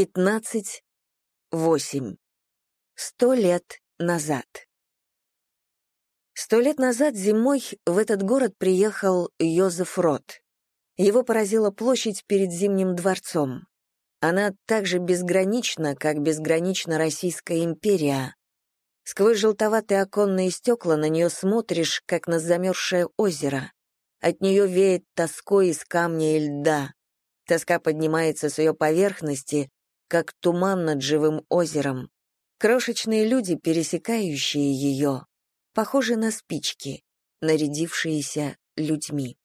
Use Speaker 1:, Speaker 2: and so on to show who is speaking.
Speaker 1: пятнадцать, восемь. Сто лет назад. Сто лет назад зимой в этот город приехал Йозеф Рот. Его поразила площадь перед Зимним дворцом. Она так же безгранична, как безгранична Российская империя. Сквозь желтоватые оконные стекла на нее смотришь, как на замерзшее озеро. От нее веет тоской из камня и льда. Тоска поднимается с ее поверхности, как туман над живым озером. Крошечные люди, пересекающие ее, похожи на спички, нарядившиеся людьми.